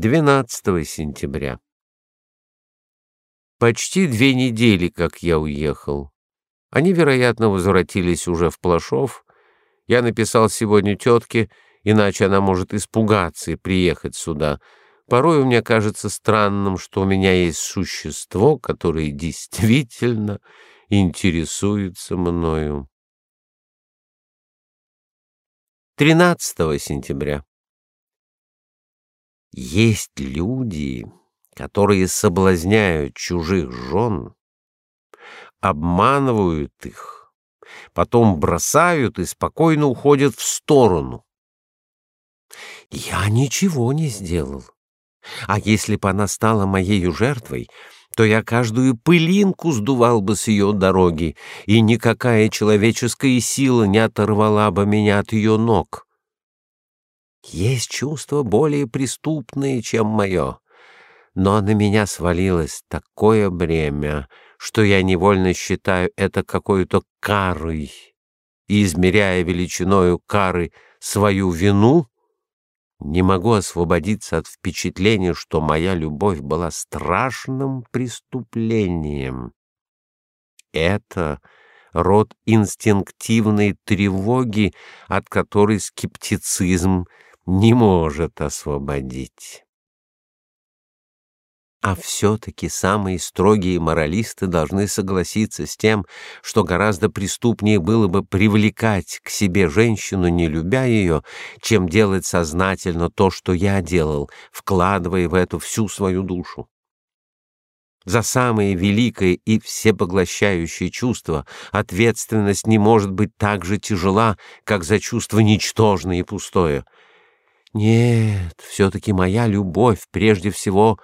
12 сентября. Почти две недели, как я уехал. Они, вероятно, возвратились уже в Плашов. Я написал сегодня тетке, иначе она может испугаться и приехать сюда. Порой мне кажется странным, что у меня есть существо, которое действительно интересуется мною. 13 сентября. Есть люди, которые соблазняют чужих жен, обманывают их, потом бросают и спокойно уходят в сторону. Я ничего не сделал. А если бы она стала моей жертвой, то я каждую пылинку сдувал бы с ее дороги, и никакая человеческая сила не оторвала бы меня от ее ног. Есть чувство более преступное, чем мое, но на меня свалилось такое бремя, что я невольно считаю это какой-то карой, и, измеряя величиною кары свою вину, не могу освободиться от впечатления, что моя любовь была страшным преступлением. Это род инстинктивной тревоги, от которой скептицизм не может освободить. А все-таки самые строгие моралисты должны согласиться с тем, что гораздо преступнее было бы привлекать к себе женщину, не любя ее, чем делать сознательно то, что я делал, вкладывая в это всю свою душу. За самое великое и всепоглощающее чувство ответственность не может быть так же тяжела, как за чувство ничтожное и пустое. Нет, все-таки моя любовь прежде всего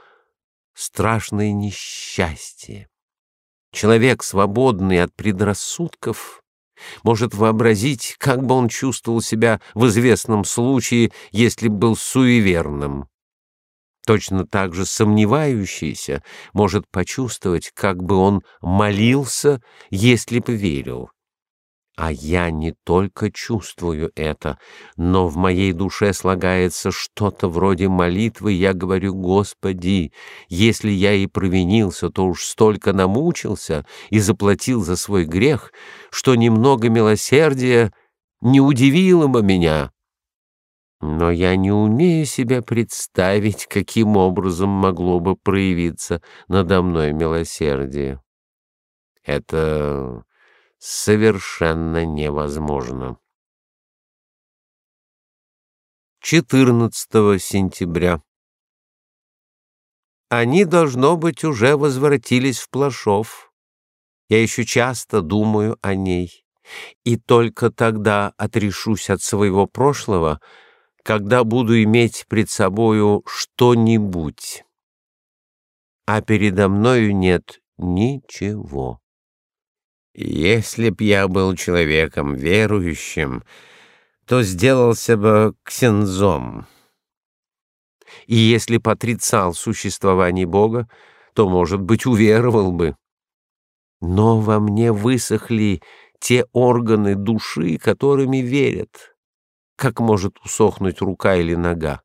страшное несчастье. Человек, свободный от предрассудков, может вообразить, как бы он чувствовал себя в известном случае, если бы был суеверным. Точно так же сомневающийся может почувствовать, как бы он молился, если бы верил. А я не только чувствую это, но в моей душе слагается что-то вроде молитвы. Я говорю: "Господи, если я и провинился, то уж столько намучился и заплатил за свой грех, что немного милосердия не удивило бы меня". Но я не умею себе представить, каким образом могло бы проявиться надо мной милосердие. Это совершенно невозможно. 14 сентября. Они, должно быть, уже возвратились в Плашов. Я еще часто думаю о ней, и только тогда отрешусь от своего прошлого, когда буду иметь пред собою что-нибудь. А передо мною нет ничего. Если б я был человеком верующим, то сделался бы ксензом. И если б отрицал существование Бога, то, может быть, уверовал бы. Но во мне высохли те органы души, которыми верят. Как может усохнуть рука или нога?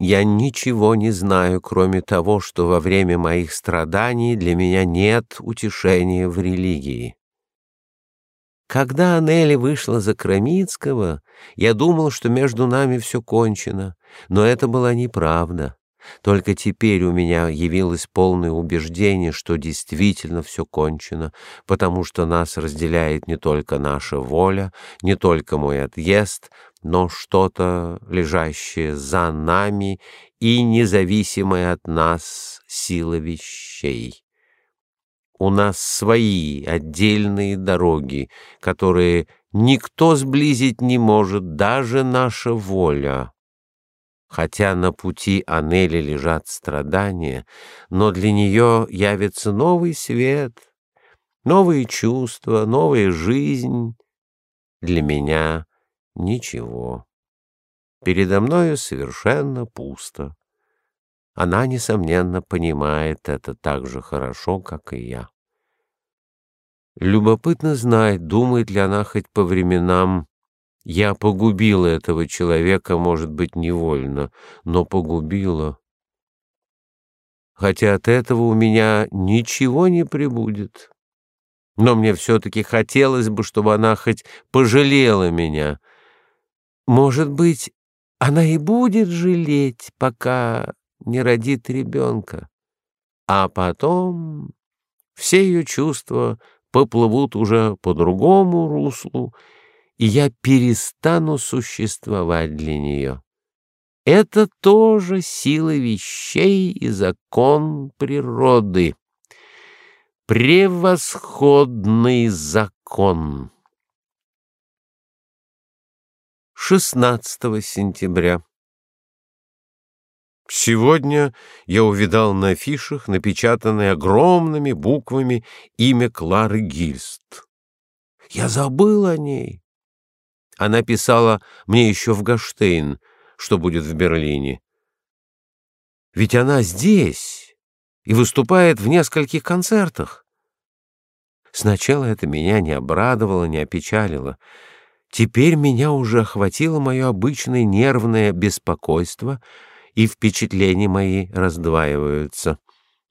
Я ничего не знаю, кроме того, что во время моих страданий для меня нет утешения в религии. Когда Анели вышла за Крамицкого, я думал, что между нами все кончено, но это была неправда. Только теперь у меня явилось полное убеждение, что действительно все кончено, потому что нас разделяет не только наша воля, не только мой отъезд, но что-то лежащее за нами и независимое от нас сила вещей. У нас свои отдельные дороги, которые никто сблизить не может, даже наша воля. Хотя на пути Анели лежат страдания, но для нее явится новый свет, новые чувства, новая жизнь. Для меня ничего. Передо мною совершенно пусто. Она, несомненно, понимает это так же хорошо, как и я. Любопытно знать, думает ли она хоть по временам, я погубила этого человека, может быть, невольно, но погубила. хотя от этого у меня ничего не прибудет. Но мне все-таки хотелось бы, чтобы она хоть пожалела меня. Может быть, она и будет жалеть, пока не родит ребенка. А потом все ее чувства поплывут уже по другому руслу, и я перестану существовать для нее. Это тоже сила вещей и закон природы. Превосходный закон. 16 сентября. Сегодня я увидал на афишах, напечатанное огромными буквами, имя Клары Гильст. Я забыл о ней. Она писала мне еще в Гаштейн, что будет в Берлине. Ведь она здесь и выступает в нескольких концертах. Сначала это меня не обрадовало, не опечалило. Теперь меня уже охватило мое обычное нервное беспокойство — и впечатления мои раздваиваются.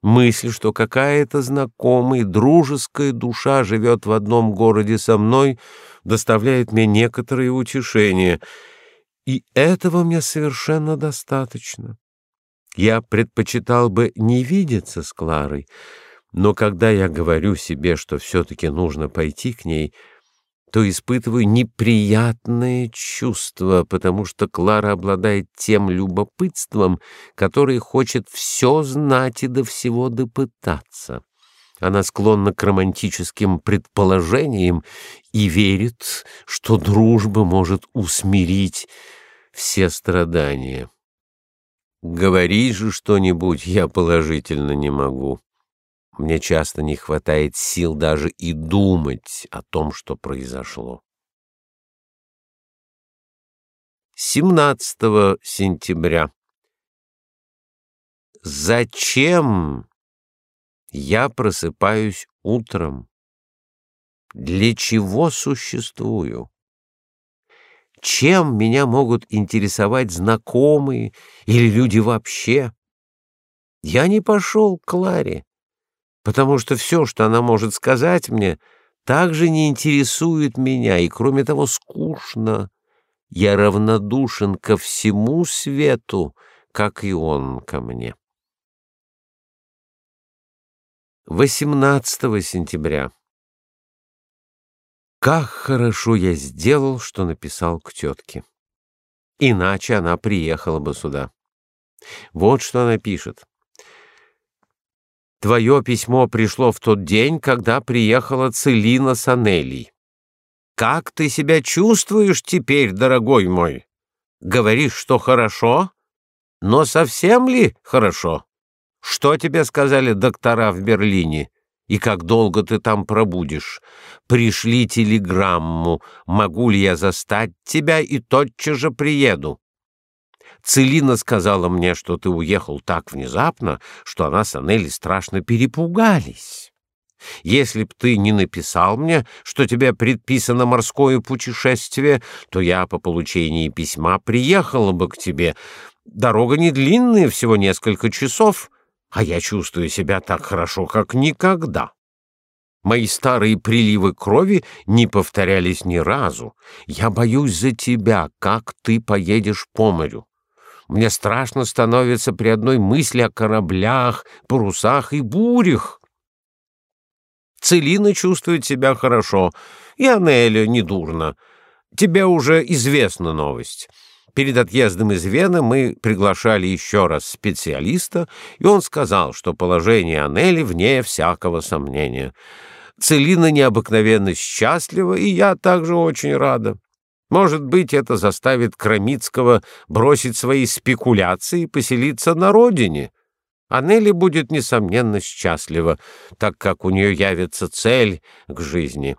Мысль, что какая-то знакомая, дружеская душа живет в одном городе со мной, доставляет мне некоторое утешение, и этого мне совершенно достаточно. Я предпочитал бы не видеться с Кларой, но когда я говорю себе, что все-таки нужно пойти к ней — то испытываю неприятное чувство, потому что Клара обладает тем любопытством, которое хочет все знать и до всего допытаться. Она склонна к романтическим предположениям и верит, что дружба может усмирить все страдания. Говори же что-нибудь я положительно не могу. Мне часто не хватает сил даже и думать о том, что произошло. 17 сентября. Зачем я просыпаюсь утром? Для чего существую? Чем меня могут интересовать знакомые или люди вообще? Я не пошел к Кларе потому что все, что она может сказать мне, также не интересует меня, и, кроме того, скучно. Я равнодушен ко всему свету, как и он ко мне. 18 сентября. Как хорошо я сделал, что написал к тетке. Иначе она приехала бы сюда. Вот что она пишет. Твое письмо пришло в тот день, когда приехала Целина с Анелей. Как ты себя чувствуешь теперь, дорогой мой? Говоришь, что хорошо? Но совсем ли хорошо? Что тебе сказали доктора в Берлине? И как долго ты там пробудешь? Пришли телеграмму, могу ли я застать тебя, и тотчас же приеду. Целина сказала мне, что ты уехал так внезапно, что она с Анелли страшно перепугались. Если б ты не написал мне, что тебе предписано морское путешествие, то я по получении письма приехала бы к тебе. Дорога не длинная, всего несколько часов, а я чувствую себя так хорошо, как никогда. Мои старые приливы крови не повторялись ни разу. Я боюсь за тебя, как ты поедешь по морю. Мне страшно становится при одной мысли о кораблях, парусах и бурях. Целина чувствует себя хорошо, и Анеля недурно. Тебе уже известна новость. Перед отъездом из Вены мы приглашали еще раз специалиста, и он сказал, что положение Анели вне всякого сомнения. Целина необыкновенно счастлива, и я также очень рада. Может быть, это заставит Крамицкого бросить свои спекуляции и поселиться на родине. А Нелли будет, несомненно, счастлива, так как у нее явится цель к жизни.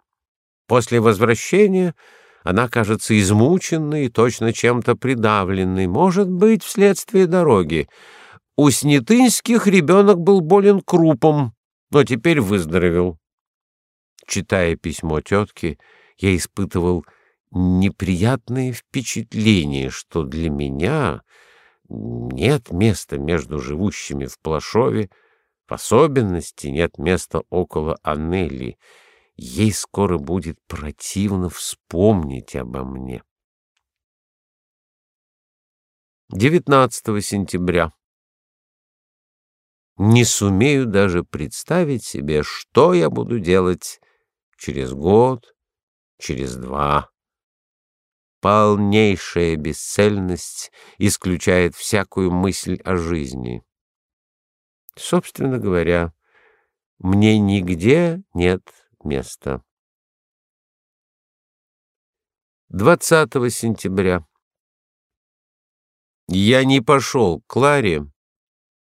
После возвращения она кажется измученной и точно чем-то придавленной, может быть, вследствие дороги. У Снятынских ребенок был болен крупом, но теперь выздоровел. Читая письмо тетки, я испытывал неприятное впечатление, что для меня нет места между живущими в Плашове, в особенности нет места около Аннели. Ей скоро будет противно вспомнить обо мне. 19 сентября. Не сумею даже представить себе, что я буду делать через год, через два. Полнейшая бесцельность исключает всякую мысль о жизни. Собственно говоря, мне нигде нет места. 20 сентября. Я не пошел к Кларе,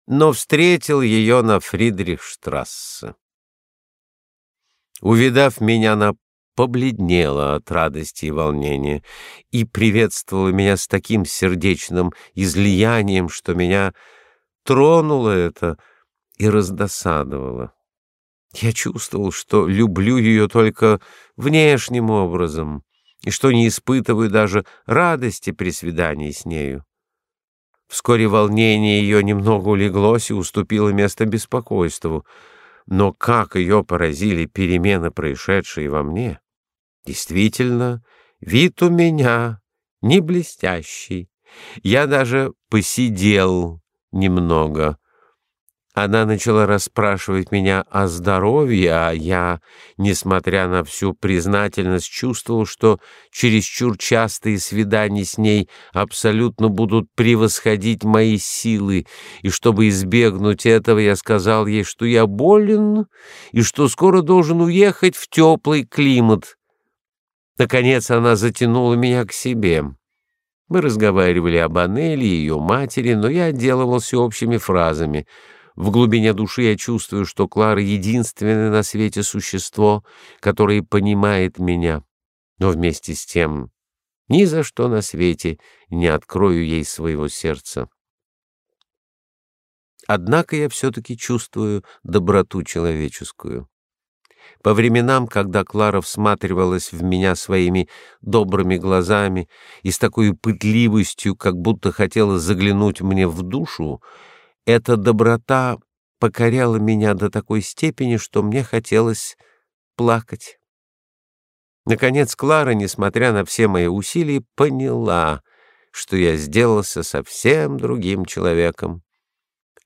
но встретил ее на Фридрихштрассе. Увидав меня, она побледнела от радости и волнения и приветствовала меня с таким сердечным излиянием, что меня тронуло это и раздосадовало. Я чувствовал, что люблю ее только внешним образом и что не испытываю даже радости при свидании с нею. Вскоре волнение ее немного улеглось и уступило место беспокойству. Но как ее поразили перемены, происшедшие во мне! Действительно, вид у меня не блестящий. Я даже посидел немного, она начала расспрашивать меня о здоровье, а я, несмотря на всю признательность, чувствовал, что чересчур частые свидания с ней абсолютно будут превосходить мои силы, и чтобы избегнуть этого, я сказал ей, что я болен и что скоро должен уехать в теплый климат. Наконец она затянула меня к себе. Мы разговаривали об Анели и ее матери, но я отделывался общими фразами — в глубине души я чувствую, что Клара единственное на свете существо, которое понимает меня. Но вместе с тем ни за что на свете не открою ей своего сердца. Однако я все-таки чувствую доброту человеческую. По временам, когда Клара всматривалась в меня своими добрыми глазами и с такой пытливостью, как будто хотела заглянуть мне в душу, эта доброта покоряла меня до такой степени, что мне хотелось плакать. Наконец Клара, несмотря на все мои усилия, поняла, что я сделался совсем другим человеком.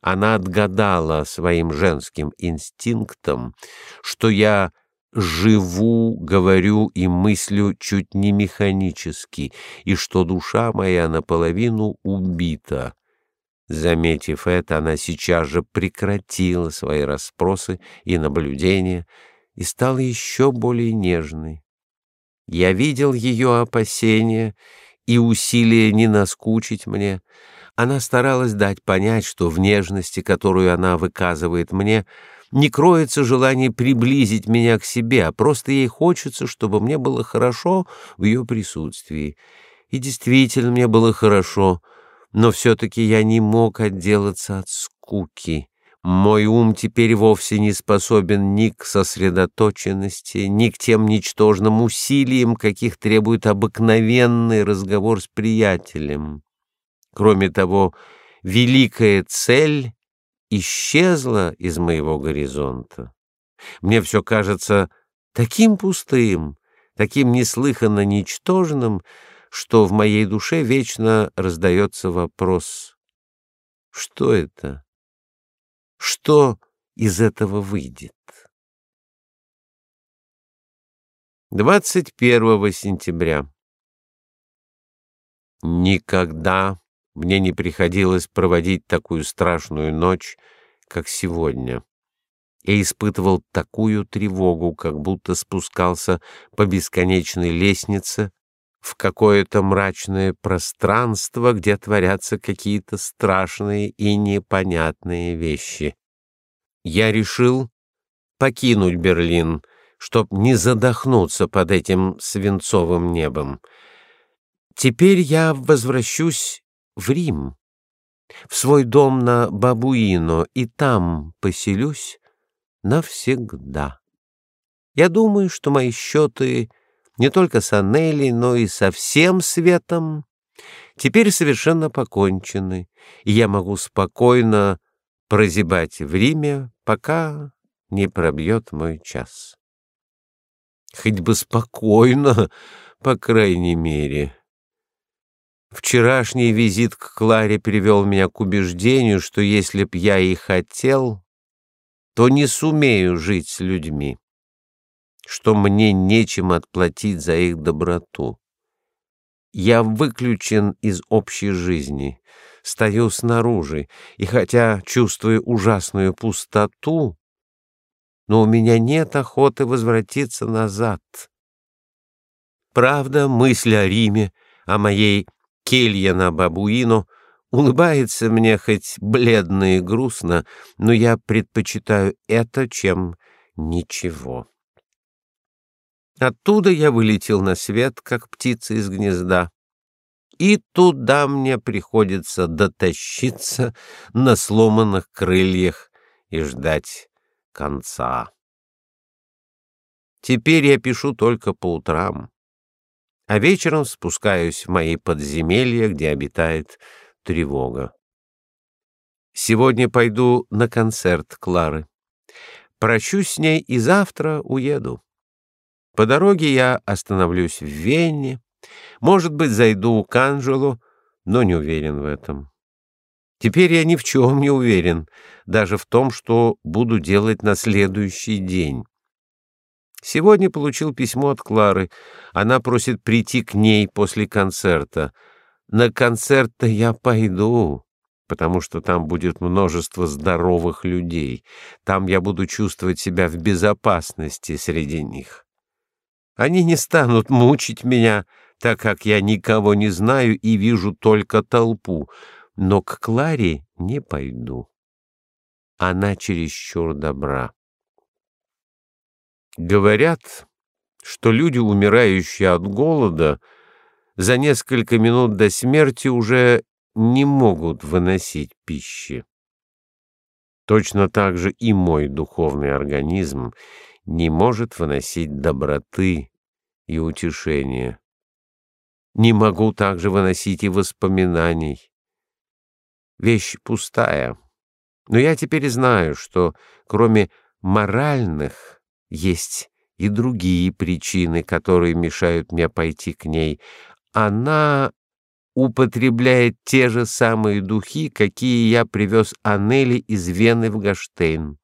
Она отгадала своим женским инстинктом, что я живу, говорю и мыслю чуть не механически, и что душа моя наполовину убита. Заметив это, она сейчас же прекратила свои расспросы и наблюдения и стала еще более нежной. Я видел ее опасения и усилия не наскучить мне. Она старалась дать понять, что в нежности, которую она выказывает мне, не кроется желание приблизить меня к себе, а просто ей хочется, чтобы мне было хорошо в ее присутствии. И действительно мне было хорошо — но все-таки я не мог отделаться от скуки. Мой ум теперь вовсе не способен ни к сосредоточенности, ни к тем ничтожным усилиям, каких требует обыкновенный разговор с приятелем. Кроме того, великая цель исчезла из моего горизонта. Мне все кажется таким пустым, таким неслыханно ничтожным, что в моей душе вечно раздается вопрос: что это? Что из этого выйдет? 21 сентября. Никогда мне не приходилось проводить такую страшную ночь, как сегодня. Я испытывал такую тревогу, как будто спускался по бесконечной лестнице в какое-то мрачное пространство, где творятся какие-то страшные и непонятные вещи. Я решил покинуть Берлин, чтоб не задохнуться под этим свинцовым небом. Теперь я возвращусь в Рим, в свой дом на Бабуино, и там поселюсь навсегда. Я думаю, что мои счеты не только с Аннели, но и со всем светом теперь совершенно покончены, и я могу спокойно прозябать в Риме, пока не пробьет мой час. Хоть бы спокойно, по крайней мере. Вчерашний визит к Кларе привел меня к убеждению, что если б я и хотел, то не сумею жить с людьми, что мне нечем отплатить за их доброту. Я выключен из общей жизни, стою снаружи, и хотя чувствую ужасную пустоту, но у меня нет охоты возвратиться назад. Правда, мысль о Риме, о моей келье на Бабуино улыбается мне хоть бледно и грустно, но я предпочитаю это, чем ничего. Оттуда я вылетел на свет, как птица из гнезда, и туда мне приходится дотащиться на сломанных крыльях и ждать конца. Теперь я пишу только по утрам а вечером спускаюсь в мои подземелья, где обитает тревога. Сегодня пойду на концерт Клары. Прощусь с ней и завтра уеду. По дороге я остановлюсь в Вене, может быть, зайду к Анжелу, но не уверен в этом. Теперь я ни в чем не уверен, даже в том, что буду делать на следующий день. Сегодня получил письмо от Клары. Она просит прийти к ней после концерта. На концерт-то я пойду, потому что там будет множество здоровых людей. Там я буду чувствовать себя в безопасности среди них. Они не станут мучить меня, так как я никого не знаю и вижу только толпу, но к Кларе не пойду. Она чересчур добра. Говорят, что люди, умирающие от голода, за несколько минут до смерти уже не могут выносить пищи. Точно так же и мой духовный организм не может выносить доброты и утешения. Не могу также выносить и воспоминаний. Вещь пустая. Но я теперь знаю, что кроме моральных есть и другие причины, которые мешают мне пойти к ней. Она употребляет те же самые духи, какие я привез Анели из Вены в Гаштейн.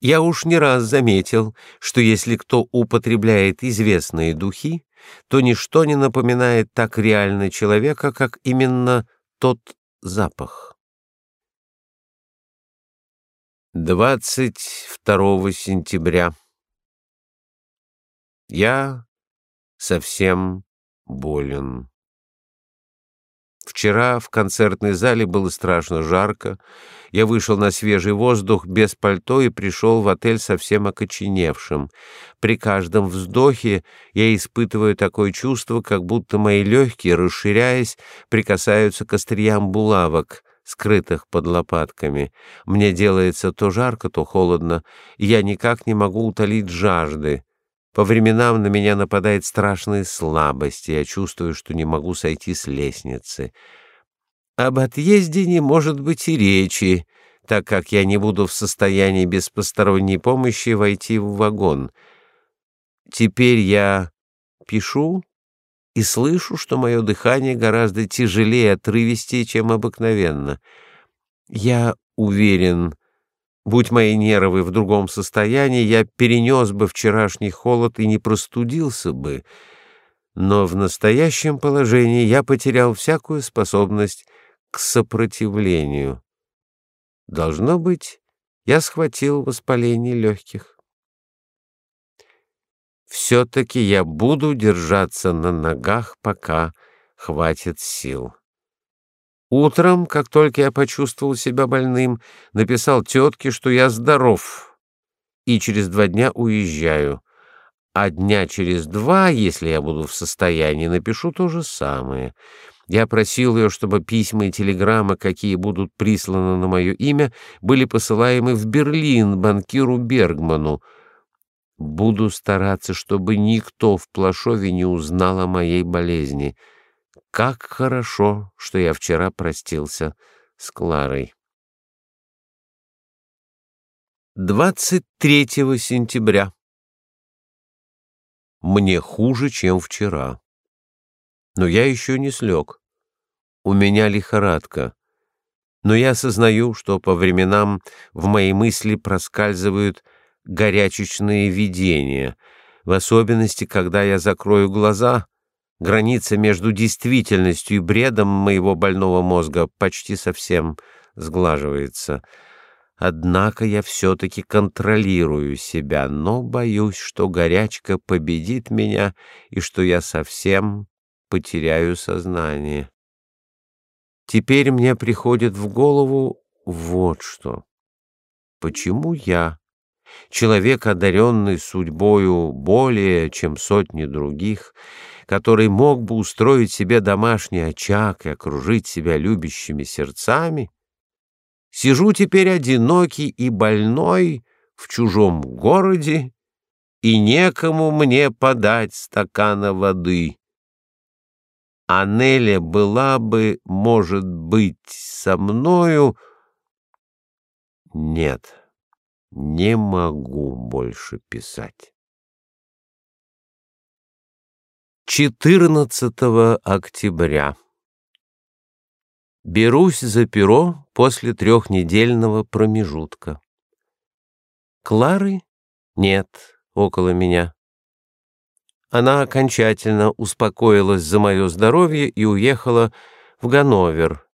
Я уж не раз заметил, что если кто употребляет известные духи, то ничто не напоминает так реально человека, как именно тот запах. 22 сентября я совсем болен. Вчера в концертной зале было страшно жарко. Я вышел на свежий воздух без пальто и пришел в отель совсем окоченевшим. При каждом вздохе я испытываю такое чувство, как будто мои легкие, расширяясь, прикасаются к остриям булавок, скрытых под лопатками. Мне делается то жарко, то холодно, и я никак не могу утолить жажды. По временам на меня нападает страшная слабость, и я чувствую, что не могу сойти с лестницы. Об отъезде не может быть и речи, так как я не буду в состоянии без посторонней помощи войти в вагон. Теперь я пишу и слышу, что мое дыхание гораздо тяжелее отрывистее, чем обыкновенно. Я уверен, Будь мои нервы в другом состоянии, я перенес бы вчерашний холод и не простудился бы. Но в настоящем положении я потерял всякую способность к сопротивлению. Должно быть, я схватил воспаление легких. Все-таки я буду держаться на ногах, пока хватит сил. Утром, как только я почувствовал себя больным, написал тетке, что я здоров, и через два дня уезжаю. А дня через два, если я буду в состоянии, напишу то же самое. Я просил ее, чтобы письма и телеграммы, какие будут присланы на мое имя, были посылаемы в Берлин банкиру Бергману. Буду стараться, чтобы никто в Плашове не узнал о моей болезни. как хорошо, что я вчера простился с Кларой. 23 сентября. Мне хуже, чем вчера. Но я еще не слег. У меня лихорадка. Но я осознаю, что по временам в мои мысли проскальзывают горячечные видения, в особенности, когда я закрою глаза — Граница между действительностью и бредом моего больного мозга почти совсем сглаживается. Однако я все-таки контролирую себя, но боюсь, что горячка победит меня и что я совсем потеряю сознание. Теперь мне приходит в голову вот что. Почему я, человек, одаренный судьбою более, чем сотни других, который мог бы устроить себе домашний очаг и окружить себя любящими сердцами, сижу теперь одинокий и больной в чужом городе, и некому мне подать стакана воды. А Неля была бы, может быть, со мною... Нет, не могу больше писать. 14 октября. Берусь за перо после трехнедельного промежутка. Клары нет около меня. Она окончательно успокоилась за мое здоровье и уехала в Ганновер,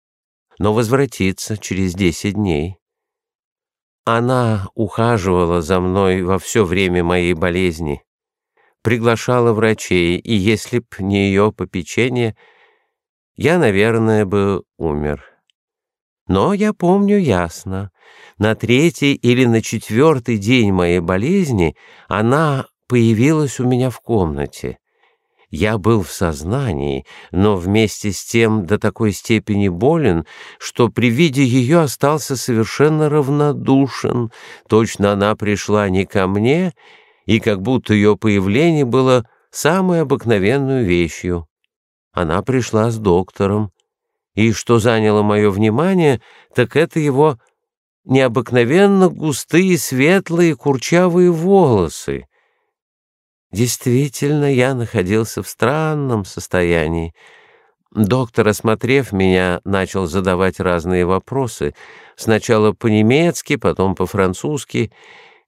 но возвратится через десять дней. Она ухаживала за мной во все время моей болезни приглашала врачей, и если б не ее попечение, я, наверное, бы умер. Но я помню ясно, на третий или на четвертый день моей болезни она появилась у меня в комнате. Я был в сознании, но вместе с тем до такой степени болен, что при виде ее остался совершенно равнодушен. Точно она пришла не ко мне, и как будто ее появление было самой обыкновенной вещью. Она пришла с доктором, и что заняло мое внимание, так это его необыкновенно густые, светлые, курчавые волосы. Действительно, я находился в странном состоянии. Доктор, осмотрев меня, начал задавать разные вопросы, сначала по-немецки, потом по-французски,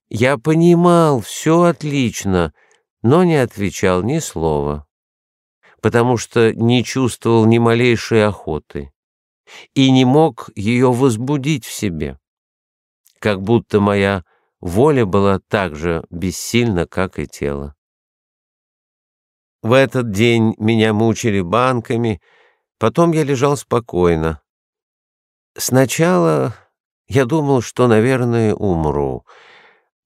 я понимал все отлично, но не отвечал ни слова, потому что не чувствовал ни малейшей охоты и не мог ее возбудить в себе, как будто моя воля была так же бессильна, как и тело. В этот день меня мучили банками, потом я лежал спокойно. Сначала я думал, что, наверное, умру —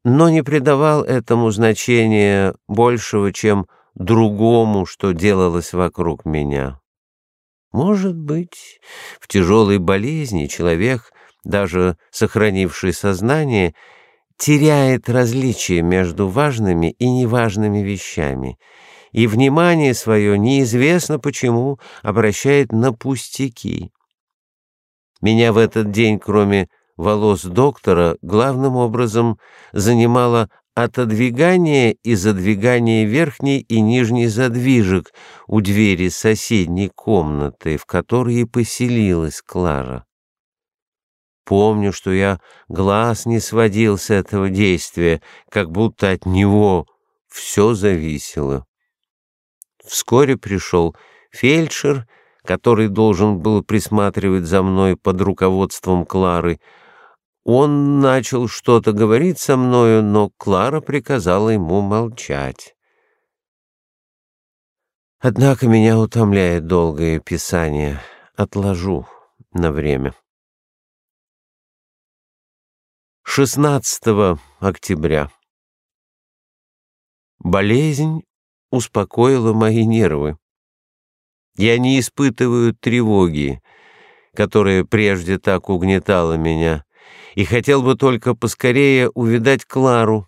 но не придавал этому значения большего, чем другому, что делалось вокруг меня. Может быть, в тяжелой болезни человек, даже сохранивший сознание, теряет различие между важными и неважными вещами, и внимание свое неизвестно почему обращает на пустяки. Меня в этот день, кроме волос доктора главным образом занимало отодвигание и задвигание верхней и нижней задвижек у двери соседней комнаты, в которой и поселилась Клара. Помню, что я глаз не сводил с этого действия, как будто от него все зависело. Вскоре пришел фельдшер, который должен был присматривать за мной под руководством Клары, он начал что-то говорить со мною, но Клара приказала ему молчать. Однако меня утомляет долгое писание. Отложу на время. 16 октября. Болезнь успокоила мои нервы. Я не испытываю тревоги, которая прежде так угнетала меня и хотел бы только поскорее увидать Клару.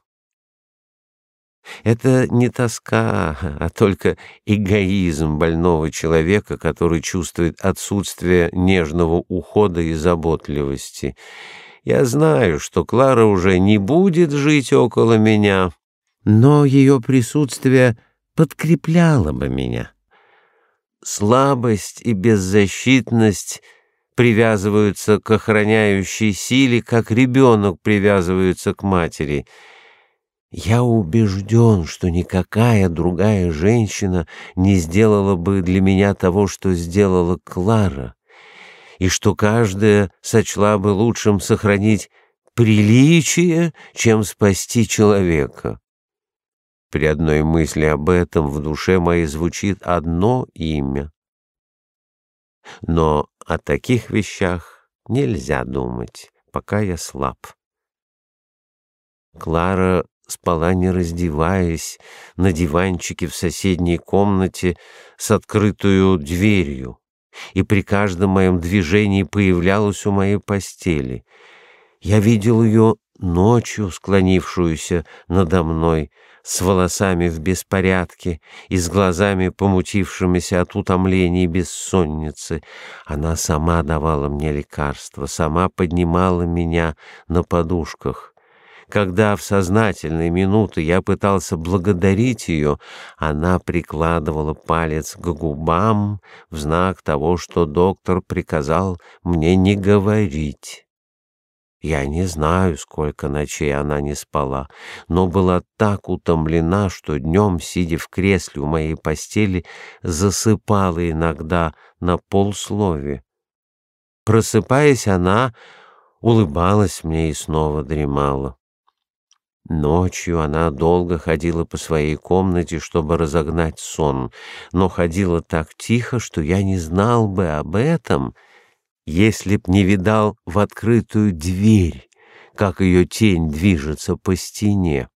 Это не тоска, а только эгоизм больного человека, который чувствует отсутствие нежного ухода и заботливости. Я знаю, что Клара уже не будет жить около меня, но ее присутствие подкрепляло бы меня. Слабость и беззащитность привязываются к охраняющей силе, как ребенок привязывается к матери — я убежден, что никакая другая женщина не сделала бы для меня того, что сделала Клара, и что каждая сочла бы лучшим сохранить приличие, чем спасти человека. При одной мысли об этом в душе моей звучит одно имя. Но о таких вещах нельзя думать, пока я слаб. Клара спала не раздеваясь на диванчике в соседней комнате с открытую дверью, и при каждом моем движении появлялась у моей постели. Я видел ее ночью, склонившуюся надо мной, с волосами в беспорядке и с глазами, помутившимися от утомления и бессонницы. Она сама давала мне лекарства, сама поднимала меня на подушках. Когда в сознательные минуты я пытался благодарить ее, она прикладывала палец к губам в знак того, что доктор приказал мне не говорить. Я не знаю, сколько ночей она не спала, но была так утомлена, что днем, сидя в кресле у моей постели, засыпала иногда на полслове. Просыпаясь, она улыбалась мне и снова дремала. Ночью она долго ходила по своей комнате, чтобы разогнать сон, но ходила так тихо, что я не знал бы об этом, если б не видал в открытую дверь, как ее тень движется по стене.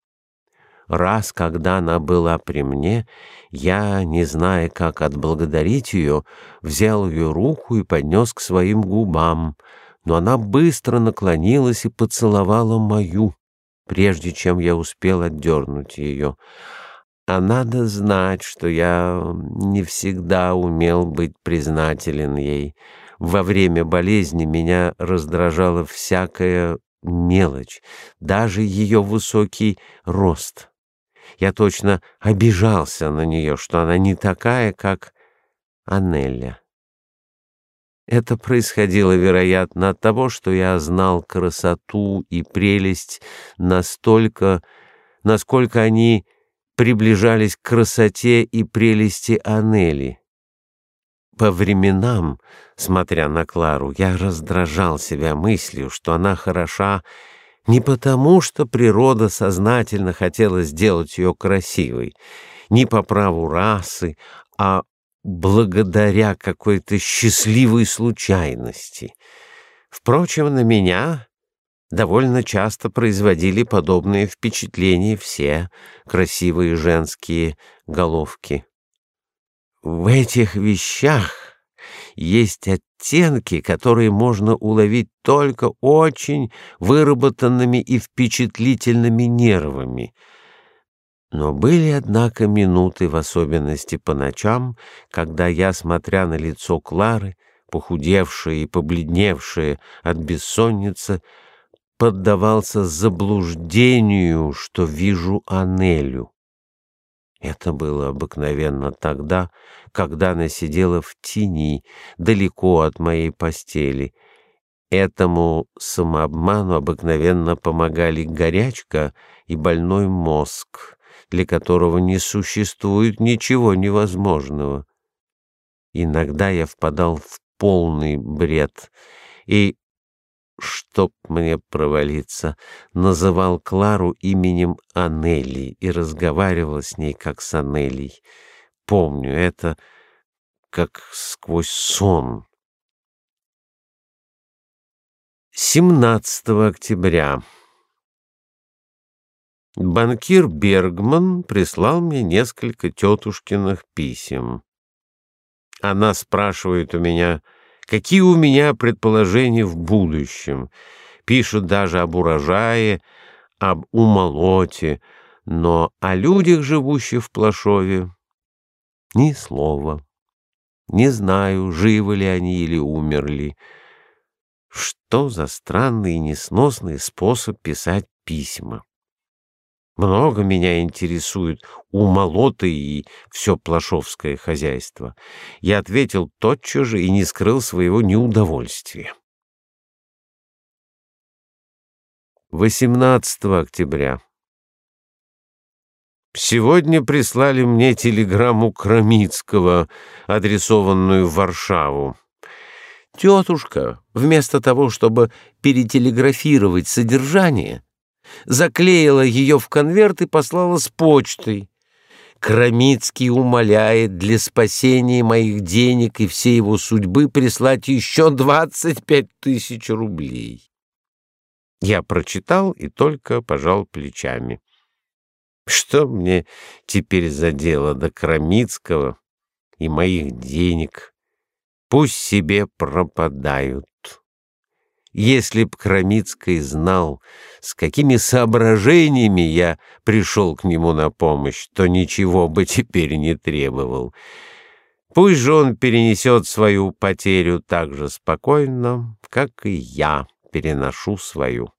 Раз, когда она была при мне, я, не зная, как отблагодарить ее, взял ее руку и поднес к своим губам, но она быстро наклонилась и поцеловала мою прежде чем я успел отдернуть ее. А надо знать, что я не всегда умел быть признателен ей. Во время болезни меня раздражала всякая мелочь, даже ее высокий рост. Я точно обижался на нее, что она не такая, как Анелля. Это происходило, вероятно, от того, что я знал красоту и прелесть настолько, насколько они приближались к красоте и прелести Анели. По временам, смотря на Клару, я раздражал себя мыслью, что она хороша не потому, что природа сознательно хотела сделать ее красивой, не по праву расы, а благодаря какой-то счастливой случайности. Впрочем, на меня довольно часто производили подобные впечатления все красивые женские головки. В этих вещах есть оттенки, которые можно уловить только очень выработанными и впечатлительными нервами — но были, однако, минуты, в особенности по ночам, когда я, смотря на лицо Клары, похудевшее и побледневшее от бессонницы, поддавался заблуждению, что вижу Анелю. Это было обыкновенно тогда, когда она сидела в тени, далеко от моей постели. Этому самообману обыкновенно помогали горячка и больной мозг для которого не существует ничего невозможного. Иногда я впадал в полный бред и, чтоб мне провалиться, называл Клару именем Анели и разговаривал с ней как с Анелей. Помню это как сквозь сон. 17 октября Банкир Бергман прислал мне несколько тетушкиных писем. Она спрашивает у меня, какие у меня предположения в будущем. Пишет даже об урожае, об умолоте, но о людях, живущих в Плашове, ни слова. Не знаю, живы ли они или умерли. Что за странный и несносный способ писать письма? Много меня интересует умолоты и все плашовское хозяйство. Я ответил тотчас же и не скрыл своего неудовольствия. 18 октября. Сегодня прислали мне телеграмму Крамицкого, адресованную в Варшаву. Тетушка, вместо того, чтобы перетелеграфировать содержание, заклеила ее в конверт и послала с почтой. Крамицкий умоляет для спасения моих денег и всей его судьбы прислать еще двадцать пять тысяч рублей. Я прочитал и только пожал плечами. Что мне теперь за дело до Крамицкого и моих денег? Пусть себе пропадают. Если б Крамицкий знал, с какими соображениями я пришел к нему на помощь, то ничего бы теперь не требовал. Пусть же он перенесет свою потерю так же спокойно, как и я переношу свою.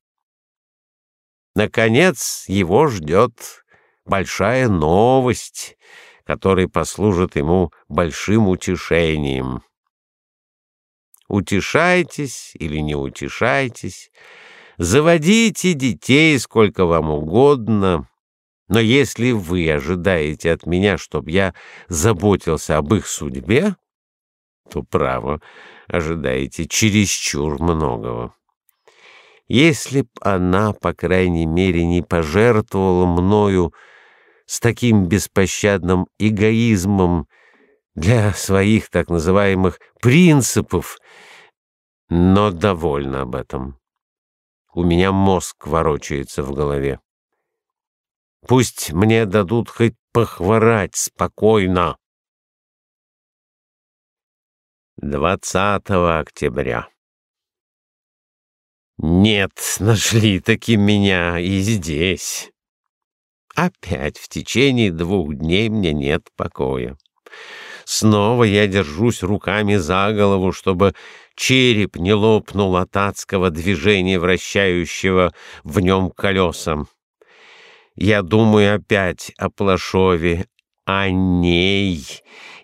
Наконец, его ждет большая новость, которая послужит ему большим утешением. Утешайтесь или не утешайтесь, заводите детей сколько вам угодно, но если вы ожидаете от меня, чтобы я заботился об их судьбе, то право ожидаете чересчур многого. Если б она, по крайней мере, не пожертвовала мною с таким беспощадным эгоизмом для своих так называемых принципов, но довольна об этом. У меня мозг ворочается в голове. Пусть мне дадут хоть похворать спокойно. 20 октября. Нет, нашли таки меня и здесь. Опять в течение двух дней мне нет покоя. Снова я держусь руками за голову, чтобы череп не лопнул от адского движения, вращающего в нем колесом. Я думаю опять о Плашове, о ней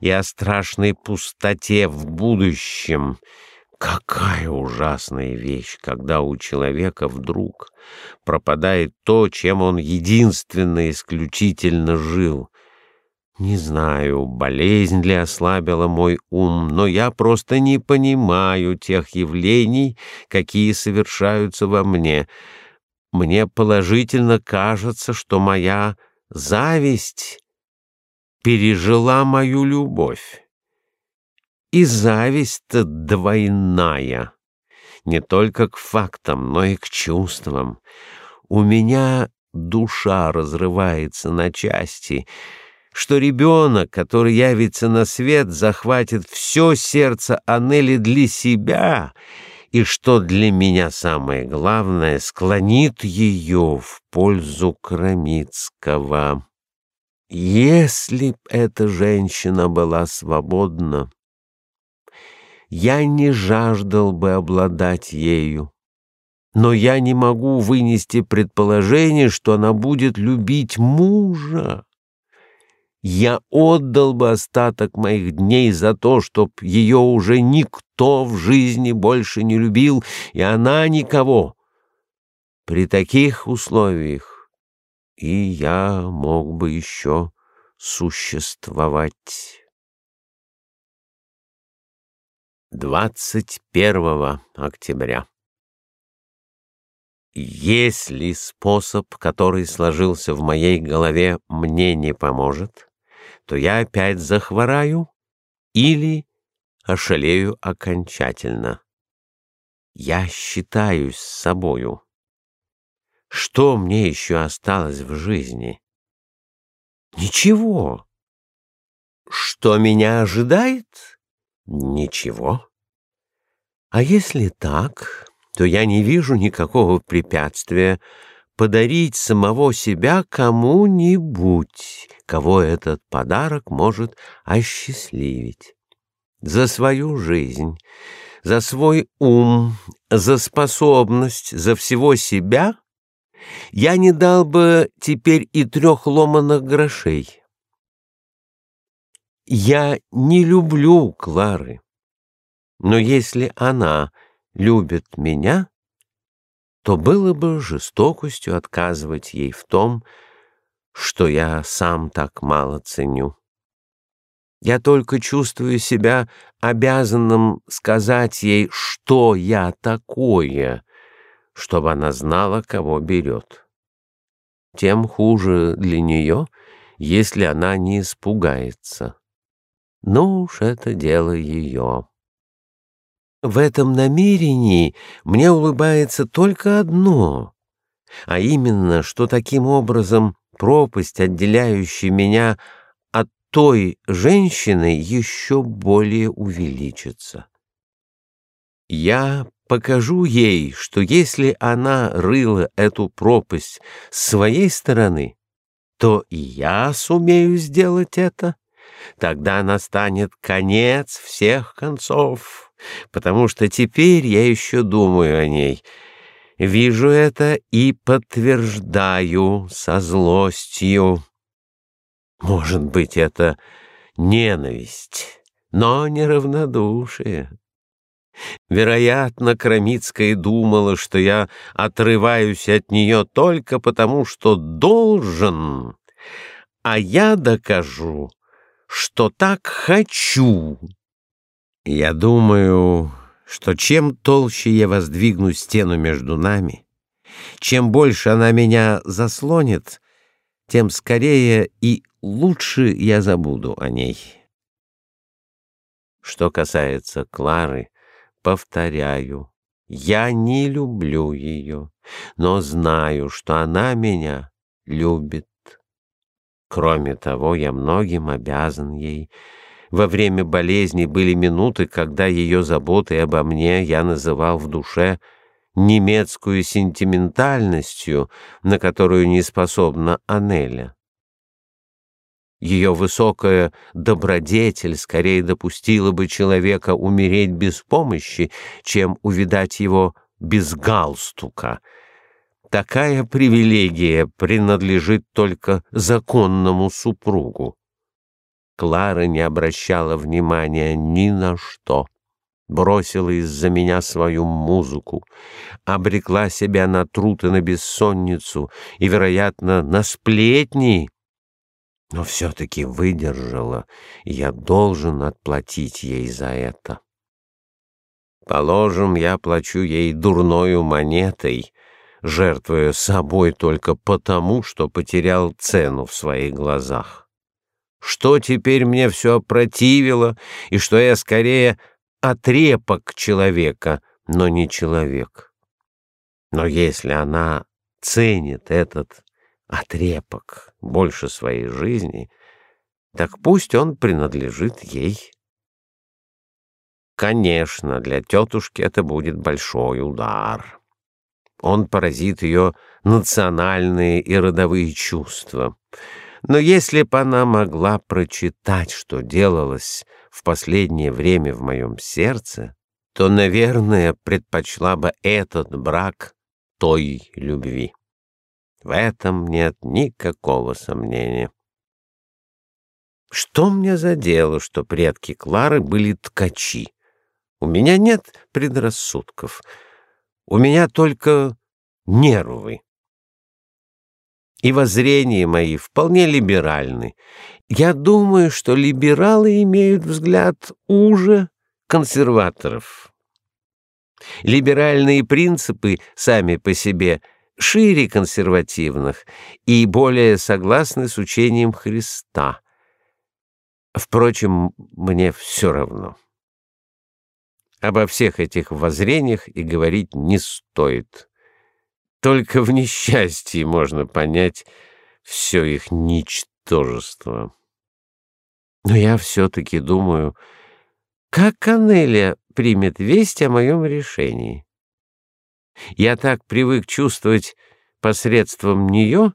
и о страшной пустоте в будущем — Какая ужасная вещь, когда у человека вдруг пропадает то, чем он единственно исключительно жил. Не знаю, болезнь ли ослабила мой ум, но я просто не понимаю тех явлений, какие совершаются во мне. Мне положительно кажется, что моя зависть пережила мою любовь. И зависть-то двойная, не только к фактам, но и к чувствам. У меня душа разрывается на части, что ребенок, который явится на свет, захватит все сердце Анели для себя, и что для меня самое главное, склонит ее в пользу Крамицкого. Если б эта женщина была свободна, я не жаждал бы обладать ею. Но я не могу вынести предположение, что она будет любить мужа. Я отдал бы остаток моих дней за то, чтоб ее уже никто в жизни больше не любил, и она никого. При таких условиях и я мог бы еще существовать. 21 октября. Если способ, который сложился в моей голове, мне не поможет, то я опять захвораю или ошалею окончательно. Я считаюсь с собою. Что мне еще осталось в жизни? Ничего. Что меня ожидает? Ничего. А если так, то я не вижу никакого препятствия подарить самого себя кому-нибудь, кого этот подарок может осчастливить. За свою жизнь, за свой ум, за способность, за всего себя я не дал бы теперь и трех ломаных грошей. Я не люблю Клары, но если она любит меня, то было бы жестокостью отказывать ей в том, что я сам так мало ценю. Я только чувствую себя обязанным сказать ей, что я такое, чтобы она знала, кого берет. Тем хуже для нее, если она не испугается. Ну уж это дело ее. В этом намерении мне улыбается только одно, а именно, что таким образом пропасть, отделяющая меня от той женщины, еще более увеличится. Я покажу ей, что если она рыла эту пропасть с своей стороны, то и я сумею сделать это. Тогда настанет конец всех концов потому что теперь я еще думаю о ней. Вижу это и подтверждаю со злостью. Может быть, это ненависть, но не равнодушие. Вероятно, Крамицкая думала, что я отрываюсь от нее только потому, что должен, а я докажу, что так хочу. Я думаю, что чем толще я воздвигну стену между нами, чем больше она меня заслонит, тем скорее и лучше я забуду о ней. Что касается Клары, повторяю, я не люблю ее, но знаю, что она меня любит. Кроме того, я многим обязан ей, во время болезни были минуты, когда ее заботой обо мне я называл в душе немецкую сентиментальностью, на которую не способна Анеля. Ее высокая добродетель скорее допустила бы человека умереть без помощи, чем увидать его без галстука. Такая привилегия принадлежит только законному супругу. Клара не обращала внимания ни на что. Бросила из-за меня свою музыку, обрекла себя на труд и на бессонницу и, вероятно, на сплетни, но все-таки выдержала, и я должен отплатить ей за это. Положим, я плачу ей дурною монетой, жертвуя собой только потому, что потерял цену в своих глазах что теперь мне все опротивило, и что я скорее отрепок человека, но не человек. Но если она ценит этот отрепок больше своей жизни, так пусть он принадлежит ей. Конечно, для тетушки это будет большой удар. Он поразит ее национальные и родовые чувства. Но если бы она могла прочитать, что делалось в последнее время в моем сердце, то, наверное, предпочла бы этот брак той любви. В этом нет никакого сомнения. Что мне за дело, что предки Клары были ткачи? У меня нет предрассудков. У меня только нервы и воззрения мои вполне либеральны. Я думаю, что либералы имеют взгляд уже консерваторов. Либеральные принципы сами по себе шире консервативных и более согласны с учением Христа. Впрочем, мне все равно. Обо всех этих воззрениях и говорить не стоит. Только в несчастье можно понять все их ничтожество. Но я все-таки думаю, как Канелия примет весть о моем решении. Я так привык чувствовать посредством нее,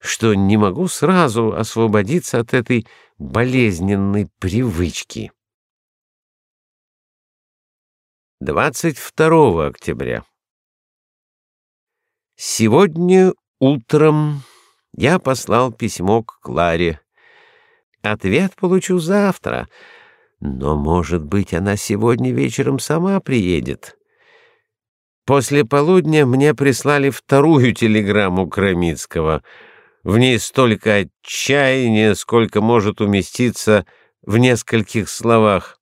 что не могу сразу освободиться от этой болезненной привычки. 22 октября. Сегодня утром я послал письмо к Кларе. Ответ получу завтра, но, может быть, она сегодня вечером сама приедет. После полудня мне прислали вторую телеграмму Крамицкого. В ней столько отчаяния, сколько может уместиться в нескольких словах.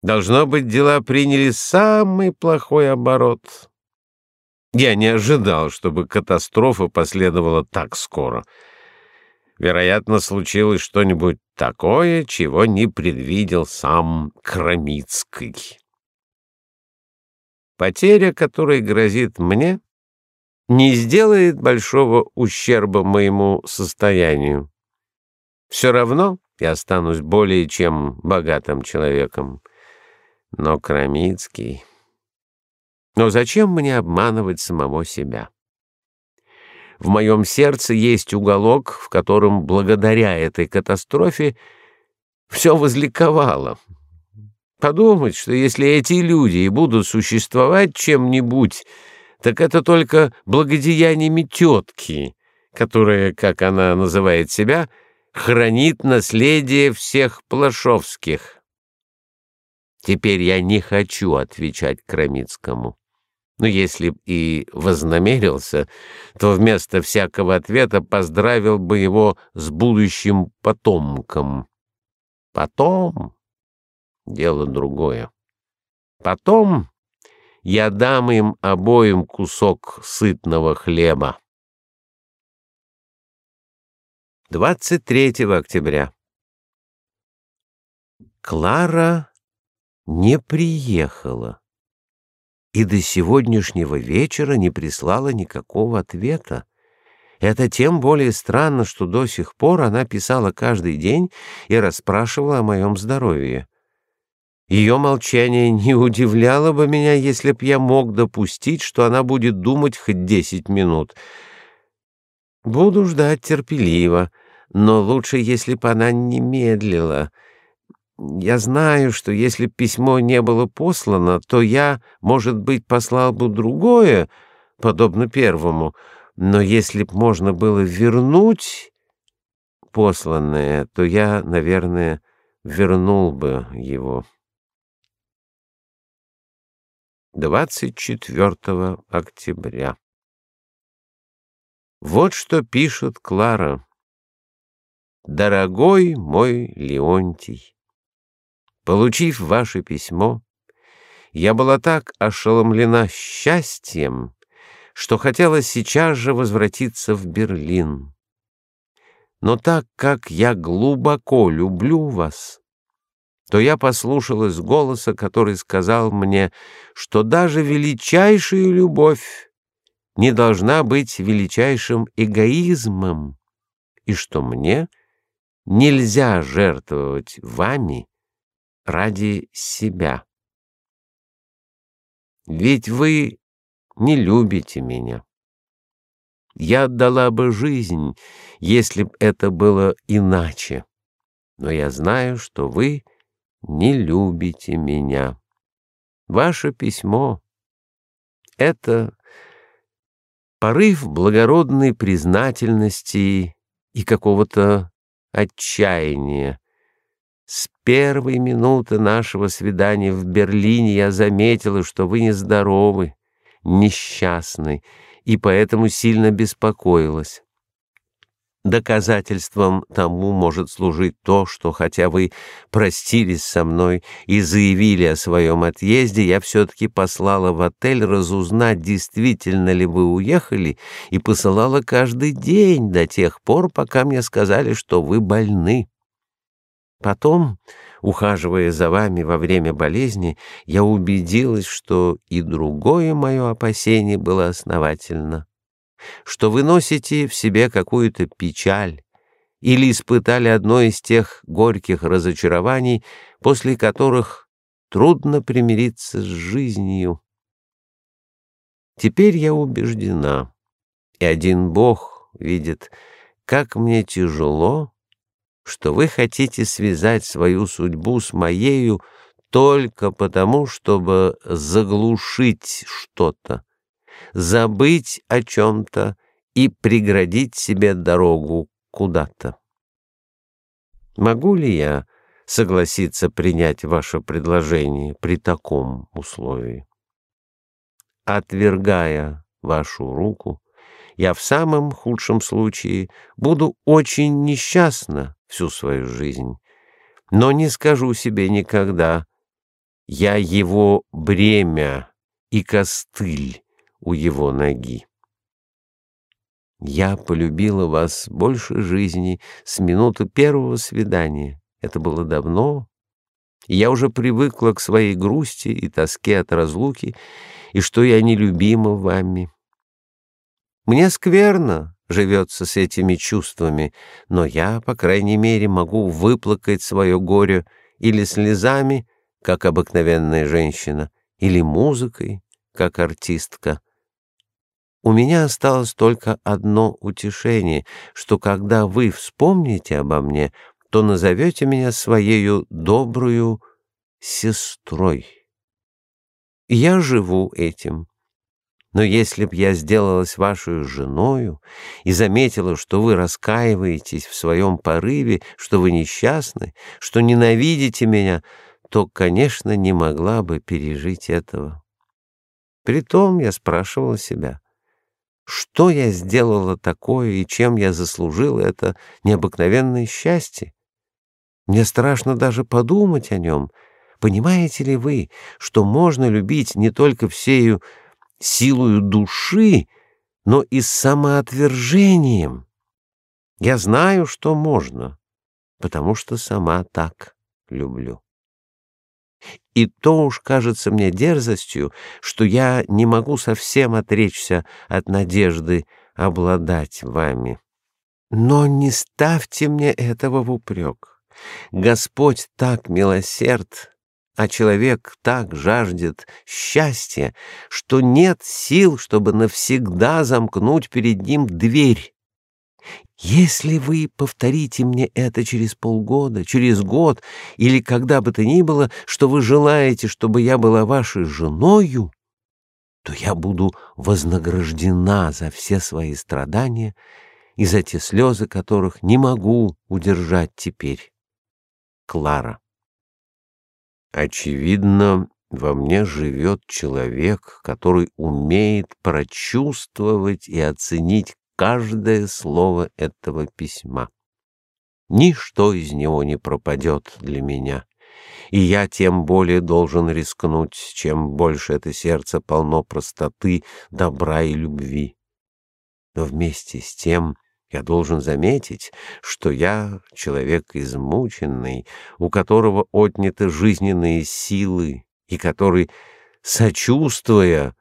Должно быть, дела приняли самый плохой оборот. Я не ожидал, чтобы катастрофа последовала так скоро. Вероятно, случилось что-нибудь такое, чего не предвидел сам Крамицкий. Потеря, которая грозит мне, не сделает большого ущерба моему состоянию. Все равно я останусь более чем богатым человеком. Но Крамицкий... Но зачем мне обманывать самого себя? В моем сердце есть уголок, в котором благодаря этой катастрофе все возликовало. Подумать, что если эти люди и будут существовать чем-нибудь, так это только благодеяниями тетки, которая, как она называет себя, хранит наследие всех Плашовских. Теперь я не хочу отвечать Крамицкому. Но если б и вознамерился, то вместо всякого ответа поздравил бы его с будущим потомком. Потом дело другое. Потом я дам им обоим кусок сытного хлеба. 23 октября. Клара не приехала и до сегодняшнего вечера не прислала никакого ответа. Это тем более странно, что до сих пор она писала каждый день и расспрашивала о моем здоровье. Ее молчание не удивляло бы меня, если б я мог допустить, что она будет думать хоть десять минут. Буду ждать терпеливо, но лучше, если бы она не медлила — я знаю, что если письмо не было послано, то я, может быть, послал бы другое, подобно первому, но если б можно было вернуть посланное, то я, наверное, вернул бы его. 24 октября. Вот что пишет Клара. «Дорогой мой Леонтий, Получив ваше письмо, я была так ошеломлена счастьем, что хотела сейчас же возвратиться в Берлин. Но так как я глубоко люблю вас, то я послушалась голоса, который сказал мне, что даже величайшая любовь не должна быть величайшим эгоизмом, и что мне нельзя жертвовать вами ради себя. Ведь вы не любите меня. Я отдала бы жизнь, если б это было иначе. Но я знаю, что вы не любите меня. Ваше письмо — это порыв благородной признательности и какого-то отчаяния, с первой минуты нашего свидания в Берлине я заметила, что вы нездоровы, несчастны, и поэтому сильно беспокоилась. Доказательством тому может служить то, что хотя вы простились со мной и заявили о своем отъезде, я все-таки послала в отель разузнать, действительно ли вы уехали, и посылала каждый день до тех пор, пока мне сказали, что вы больны. Потом, ухаживая за вами во время болезни, я убедилась, что и другое мое опасение было основательно, что вы носите в себе какую-то печаль или испытали одно из тех горьких разочарований, после которых трудно примириться с жизнью. Теперь я убеждена, И один Бог видит, как мне тяжело, что вы хотите связать свою судьбу с моею только потому, чтобы заглушить что-то, забыть о чем-то и преградить себе дорогу куда-то. Могу ли я согласиться принять ваше предложение при таком условии? Отвергая вашу руку, я в самом худшем случае буду очень несчастна всю свою жизнь, но не скажу себе никогда «я его бремя и костыль у его ноги». Я полюбила вас больше жизни с минуты первого свидания. Это было давно, я уже привыкла к своей грусти и тоске от разлуки, и что я нелюбима вами. Мне скверно живется с этими чувствами, но я, по крайней мере, могу выплакать свое горе или слезами, как обыкновенная женщина, или музыкой, как артистка. У меня осталось только одно утешение, что когда вы вспомните обо мне, то назовете меня своею добрую сестрой. Я живу этим. Но если б я сделалась вашей женою и заметила, что вы раскаиваетесь в своем порыве, что вы несчастны, что ненавидите меня, то, конечно, не могла бы пережить этого. Притом я спрашивала себя, что я сделала такое и чем я заслужила это необыкновенное счастье? Мне страшно даже подумать о нем. Понимаете ли вы, что можно любить не только всею силою души, но и самоотвержением. Я знаю, что можно, потому что сама так люблю. И то уж кажется мне дерзостью, что я не могу совсем отречься от надежды обладать вами. Но не ставьте мне этого в упрек. Господь так милосерд, а человек так жаждет счастья, что нет сил, чтобы навсегда замкнуть перед ним дверь. Если вы повторите мне это через полгода, через год или когда бы то ни было, что вы желаете, чтобы я была вашей женою, то я буду вознаграждена за все свои страдания и за те слезы, которых не могу удержать теперь. Клара Очевидно, во мне живет человек, который умеет прочувствовать и оценить каждое слово этого письма. Ничто из него не пропадет для меня, и я тем более должен рискнуть, чем больше это сердце полно простоты, добра и любви. Но вместе с тем я должен заметить, что я человек измученный, у которого отняты жизненные силы и который, сочувствуя,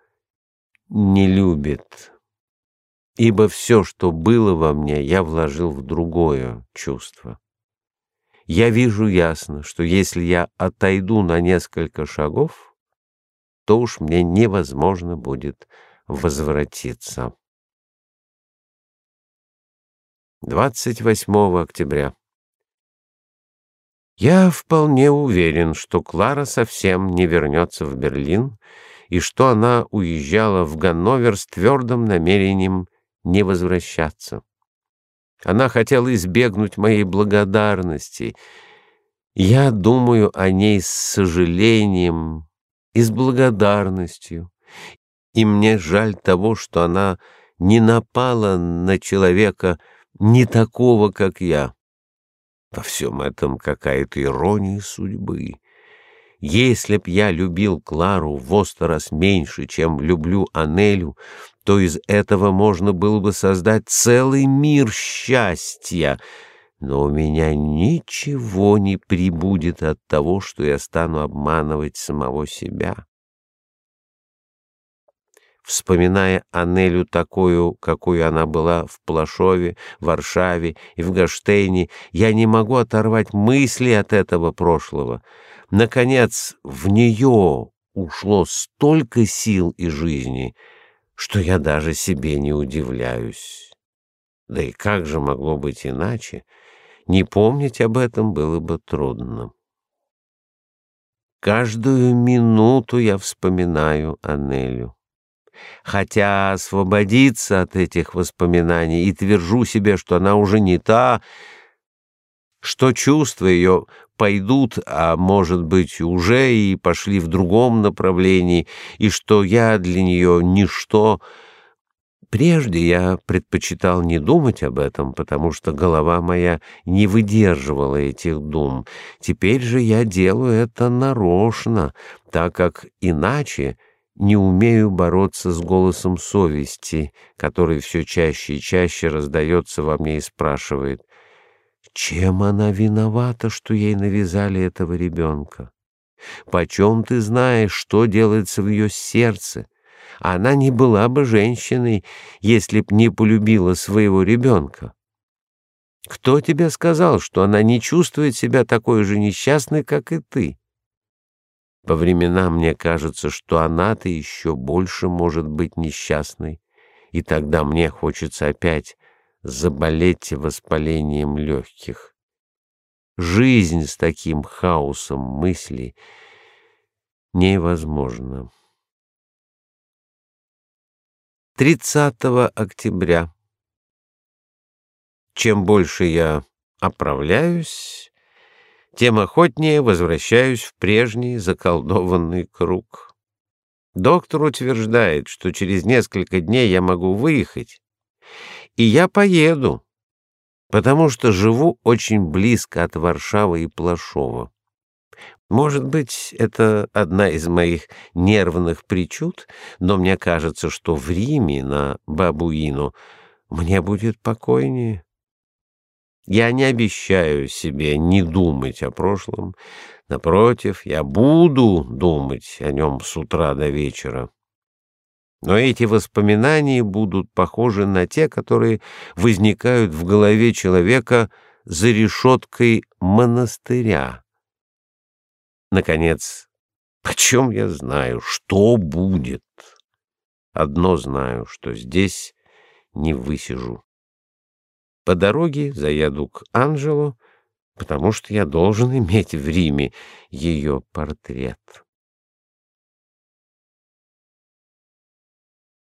не любит. Ибо все, что было во мне, я вложил в другое чувство. Я вижу ясно, что если я отойду на несколько шагов, то уж мне невозможно будет возвратиться. 28 октября. Я вполне уверен, что Клара совсем не вернется в Берлин и что она уезжала в Ганновер с твердым намерением не возвращаться. Она хотела избегнуть моей благодарности. Я думаю о ней с сожалением и с благодарностью, и мне жаль того, что она не напала на человека, не такого, как я. Во всем этом какая-то ирония судьбы. Если б я любил Клару в сто раз меньше, чем люблю Анелю, то из этого можно было бы создать целый мир счастья. Но у меня ничего не прибудет от того, что я стану обманывать самого себя. Вспоминая Анелю такую, какой она была в Плашове, Варшаве и в Гаштейне, я не могу оторвать мысли от этого прошлого. Наконец, в нее ушло столько сил и жизни, что я даже себе не удивляюсь. Да и как же могло быть иначе? Не помнить об этом было бы трудно. Каждую минуту я вспоминаю Анелю. Хотя освободиться от этих воспоминаний и твержу себе, что она уже не та, что чувства ее пойдут, а может быть уже и пошли в другом направлении, и что я для нее ничто. Прежде я предпочитал не думать об этом, потому что голова моя не выдерживала этих дум. Теперь же я делаю это нарочно, так как иначе не умею бороться с голосом совести, который все чаще и чаще раздается во мне и спрашивает — чем она виновата, что ей навязали этого ребенка? Почем ты знаешь, что делается в ее сердце? Она не была бы женщиной, если б не полюбила своего ребенка. Кто тебе сказал, что она не чувствует себя такой же несчастной, как и ты? По временам мне кажется, что она-то еще больше может быть несчастной, и тогда мне хочется опять заболеть воспалением легких. Жизнь с таким хаосом мыслей невозможна. 30 октября. Чем больше я оправляюсь, тем охотнее возвращаюсь в прежний заколдованный круг. Доктор утверждает, что через несколько дней я могу выехать, и я поеду, потому что живу очень близко от Варшавы и Плашова. Может быть, это одна из моих нервных причуд, но мне кажется, что в Риме на Бабуину мне будет покойнее. Я не обещаю себе не думать о прошлом. Напротив, я буду думать о нем с утра до вечера. Но эти воспоминания будут похожи на те, которые возникают в голове человека за решеткой монастыря. Наконец, почем я знаю, что будет? Одно знаю, что здесь не высижу. По дороге заеду к Анжелу, потому что я должен иметь в Риме ее портрет.